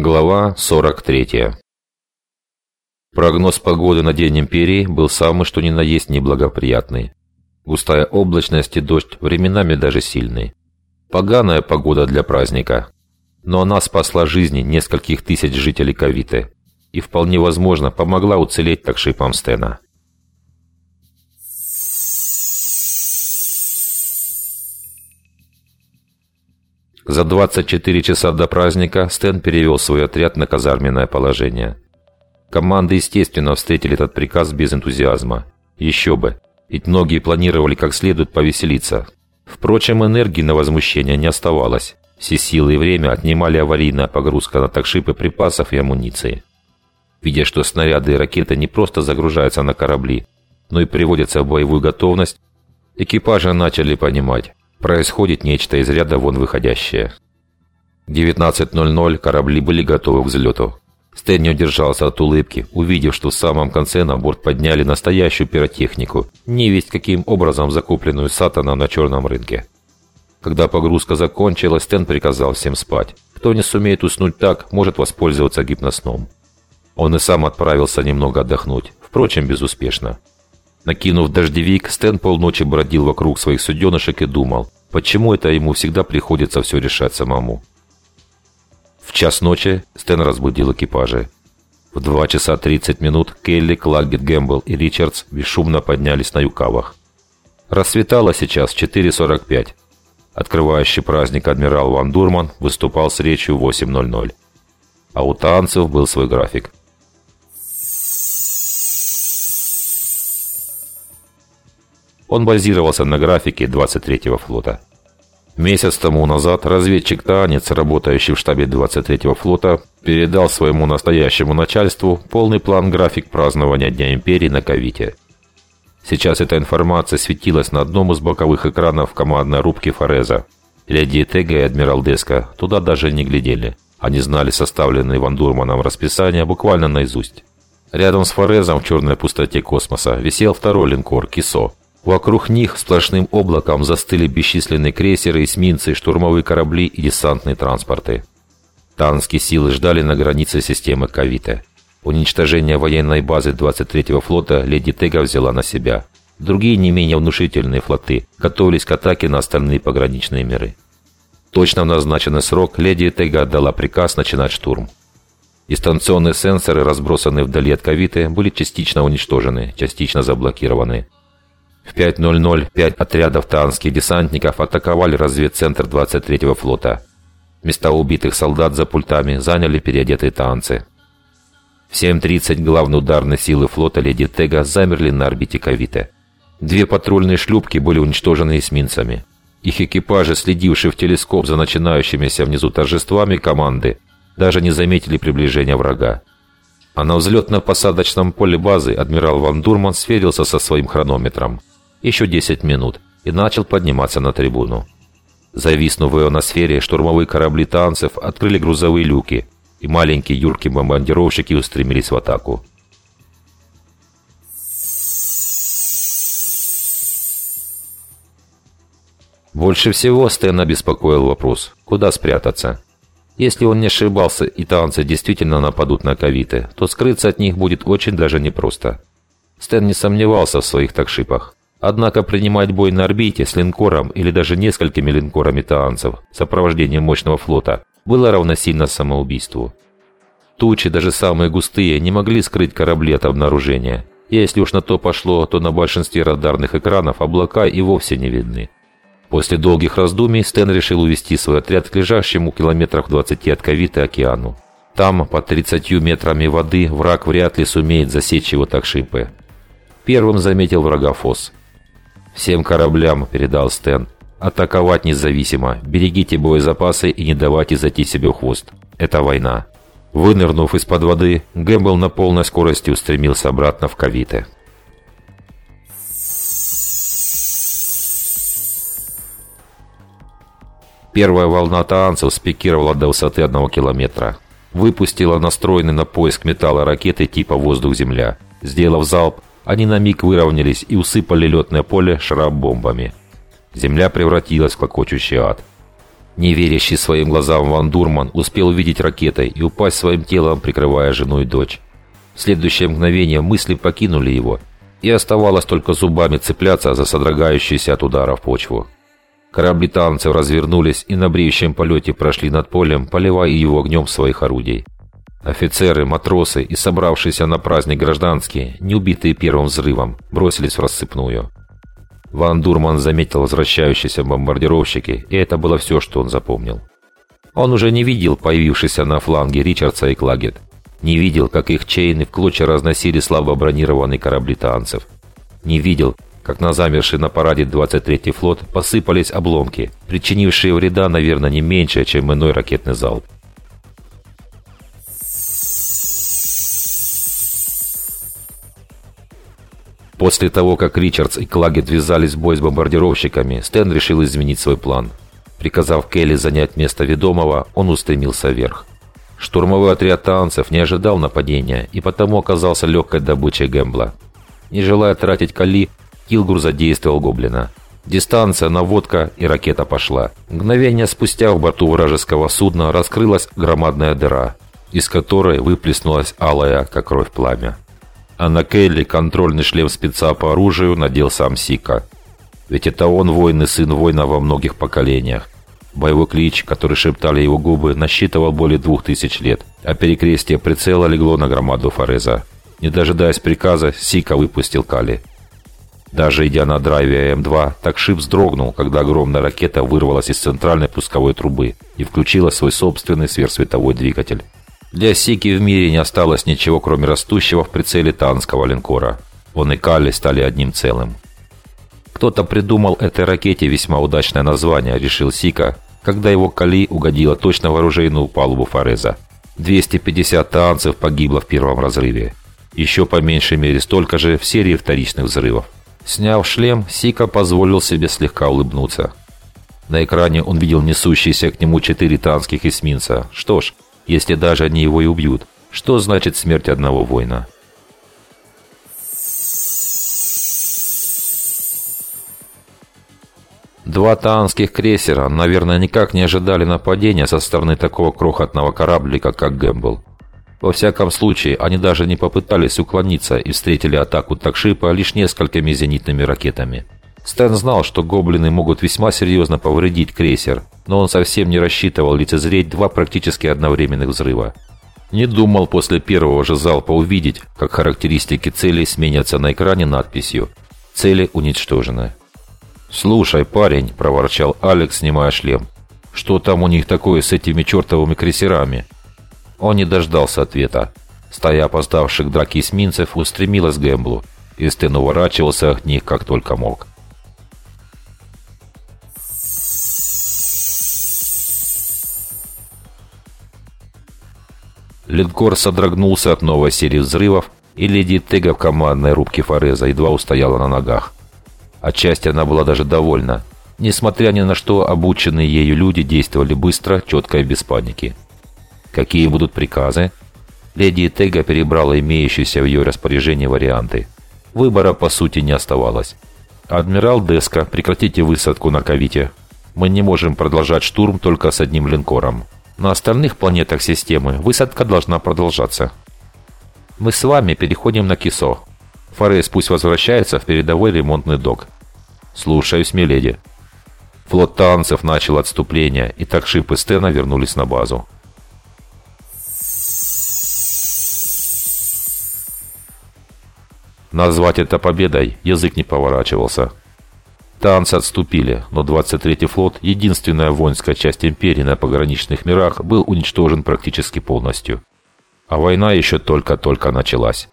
Глава 43 Прогноз погоды на День Империи был самый что ни на есть неблагоприятный. Густая облачность и дождь, временами даже сильный. Поганая погода для праздника. Но она спасла жизни нескольких тысяч жителей Кавиты и вполне возможно помогла уцелеть такшипам Стена. За 24 часа до праздника Стэн перевел свой отряд на казарменное положение. Команды, естественно, встретили этот приказ без энтузиазма. Еще бы, ведь многие планировали как следует повеселиться. Впрочем, энергии на возмущение не оставалось. Все силы и время отнимали аварийная погрузка на такшипы припасов и амуниции. Видя, что снаряды и ракеты не просто загружаются на корабли, но и приводятся в боевую готовность, экипажи начали понимать, Происходит нечто из ряда вон выходящее. 19.00 корабли были готовы к взлету. Стэн не удержался от улыбки, увидев, что в самом конце на борт подняли настоящую пиротехнику, не весть каким образом закупленную Сатана на черном рынке. Когда погрузка закончилась, Стэн приказал всем спать. Кто не сумеет уснуть так, может воспользоваться гипносном. Он и сам отправился немного отдохнуть, впрочем, безуспешно. Накинув дождевик, Стэн полночи бродил вокруг своих суденышек и думал, почему это ему всегда приходится все решать самому. В час ночи Стэн разбудил экипажи. В 2 часа 30 минут Келли, Клаггет, Гэмбл и Ричардс бесшумно поднялись на юкавах. Рассветало сейчас 4.45. Открывающий праздник адмирал Ван Дурман выступал с речью 8.00. А у танцев был свой график. Он базировался на графике 23-го флота. Месяц тому назад разведчик-танец, работающий в штабе 23-го флота, передал своему настоящему начальству полный план-график празднования Дня Империи на Кавите. Сейчас эта информация светилась на одном из боковых экранов командной рубки Фореза. Леди Тега и адмирал Деска туда даже не глядели. Они знали составленное Ван Дурманом расписание буквально наизусть. Рядом с Форезом в черной пустоте космоса висел второй линкор «Кисо», Вокруг них сплошным облаком застыли бесчисленные крейсеры, эсминцы, штурмовые корабли и десантные транспорты. Танские силы ждали на границе системы Кавите. Уничтожение военной базы 23-го флота леди Тега взяла на себя. Другие не менее внушительные флоты готовились к атаке на остальные пограничные миры. Точно в назначенный срок леди Тега отдала приказ начинать штурм. Дистанционные сенсоры, разбросанные вдали от Кавиты, были частично уничтожены, частично заблокированы. В 5.00 пять отрядов танских десантников атаковали разведцентр 23-го флота. Места убитых солдат за пультами заняли переодетые танцы. В 7.30 главные ударные силы флота Леди Тега замерли на орбите Кавите. Две патрульные шлюпки были уничтожены эсминцами. Их экипажи, следившие в телескоп за начинающимися внизу торжествами команды, даже не заметили приближения врага. А на взлетно-посадочном поле базы адмирал Ван Дурман сверился со своим хронометром еще 10 минут и начал подниматься на трибуну. Зависнув в ионосфере, штурмовые корабли танцев открыли грузовые люки, и маленькие юркие бомбардировщики устремились в атаку. Больше всего Стэна беспокоил вопрос, куда спрятаться. Если он не ошибался и танцы действительно нападут на Кавиты, то скрыться от них будет очень даже непросто. Стэн не сомневался в своих такшипах. Однако принимать бой на орбите с линкором или даже несколькими линкорами таанцев в сопровождении мощного флота было равносильно самоубийству. Тучи, даже самые густые, не могли скрыть корабли от обнаружения. Если уж на то пошло, то на большинстве радарных экранов облака и вовсе не видны. После долгих раздумий Стэн решил увести свой отряд к лежащему километрах 20 от Кавиты океану. Там, под 30 метрами воды, враг вряд ли сумеет засечь его такшипы. Первым заметил врага Фос. «Всем кораблям», — передал Стэн. «Атаковать независимо. Берегите боезапасы и не давайте зайти себе в хвост. Это война». Вынырнув из-под воды, Гэмбл на полной скорости устремился обратно в Кавите. Первая волна таанцев спикировала до высоты одного километра. Выпустила настроенный на поиск металла ракеты типа «Воздух-Земля». Сделав залп, они на миг выровнялись и усыпали летное поле шраб-бомбами. Земля превратилась в клокочущий ад. Неверящий своим глазам Ван Дурман успел увидеть ракетой и упасть своим телом, прикрывая жену и дочь. В следующее мгновение мысли покинули его, и оставалось только зубами цепляться за содрогающуюся от ударов почву. Корабли танцев развернулись и на бреющем полете прошли над полем, поливая его огнем своих орудий. Офицеры, матросы и собравшиеся на праздник гражданские, не убитые первым взрывом, бросились в рассыпную. Ван Дурман заметил возвращающиеся бомбардировщики, и это было все, что он запомнил. Он уже не видел появившихся на фланге Ричардса и Клагет. Не видел, как их чейны в клочья разносили слабо бронированные корабли танцев. Не видел, как на замерший на параде 23-й флот посыпались обломки, причинившие вреда, наверное, не меньше, чем иной ракетный залп. После того, как Ричардс и Клагет ввязались в бой с бомбардировщиками, Стэн решил изменить свой план. Приказав Келли занять место ведомого, он устремился вверх. Штурмовой отряд танцев не ожидал нападения и потому оказался легкой добычей Гэмбла. Не желая тратить Кали, Килгур задействовал Гоблина. Дистанция, наводка и ракета пошла. Мгновение спустя в борту вражеского судна раскрылась громадная дыра, из которой выплеснулась алая, как кровь пламя. А на Келли контрольный шлем спеца по оружию надел сам Сика. Ведь это он воин и сын воина во многих поколениях. Боевой клич, который шептали его губы, насчитывал более двух тысяч лет, а перекрестие прицела легло на громаду Фореза. Не дожидаясь приказа, Сика выпустил Кали. Даже идя на драйве М2, Такшип вздрогнул, когда огромная ракета вырвалась из центральной пусковой трубы и включила свой собственный сверхсветовой двигатель. Для Сики в мире не осталось ничего, кроме растущего в прицеле танского линкора. Он и Калли стали одним целым. Кто-то придумал этой ракете весьма удачное название, решил Сика, когда его Кали угодила точно в оружейную палубу Фореза. 250 танцев погибло в первом разрыве. Еще по меньшей мере столько же в серии вторичных взрывов. Сняв шлем, Сика позволил себе слегка улыбнуться. На экране он видел несущиеся к нему четыре танских эсминца. Что ж, если даже они его и убьют. Что значит смерть одного воина? Два таанских крейсера, наверное, никак не ожидали нападения со стороны такого крохотного кораблика, как Гэмбл. Во всяком случае, они даже не попытались уклониться и встретили атаку Такшипа лишь несколькими зенитными ракетами. Стэн знал, что гоблины могут весьма серьезно повредить крейсер, но он совсем не рассчитывал лицезреть два практически одновременных взрыва. Не думал после первого же залпа увидеть, как характеристики целей сменятся на экране надписью «Цели уничтожены». «Слушай, парень», – проворчал Алекс, снимая шлем, – «что там у них такое с этими чертовыми крейсерами?» Он не дождался ответа. Стая опоздавших драки эсминцев устремилась к Гэмблу, и Стэн уворачивался от них как только мог. Линкор содрогнулся от новой серии взрывов, и леди Тега в командной рубке Фореза едва устояла на ногах. Отчасти она была даже довольна. Несмотря ни на что, обученные ею люди действовали быстро, четко и без паники. Какие будут приказы? Леди Тега перебрала имеющиеся в ее распоряжении варианты. Выбора, по сути, не оставалось. «Адмирал Деска, прекратите высадку на Кавите. Мы не можем продолжать штурм только с одним линкором. На остальных планетах системы высадка должна продолжаться. Мы с вами переходим на Кисо. Форес пусть возвращается в передовой ремонтный док. Слушаюсь, миледи. Флот танцев начал отступление, и так шипы Стена вернулись на базу. Назвать это победой язык не поворачивался. Танцы отступили, но 23-й флот, единственная воинская часть империи на пограничных мирах, был уничтожен практически полностью. А война еще только-только началась.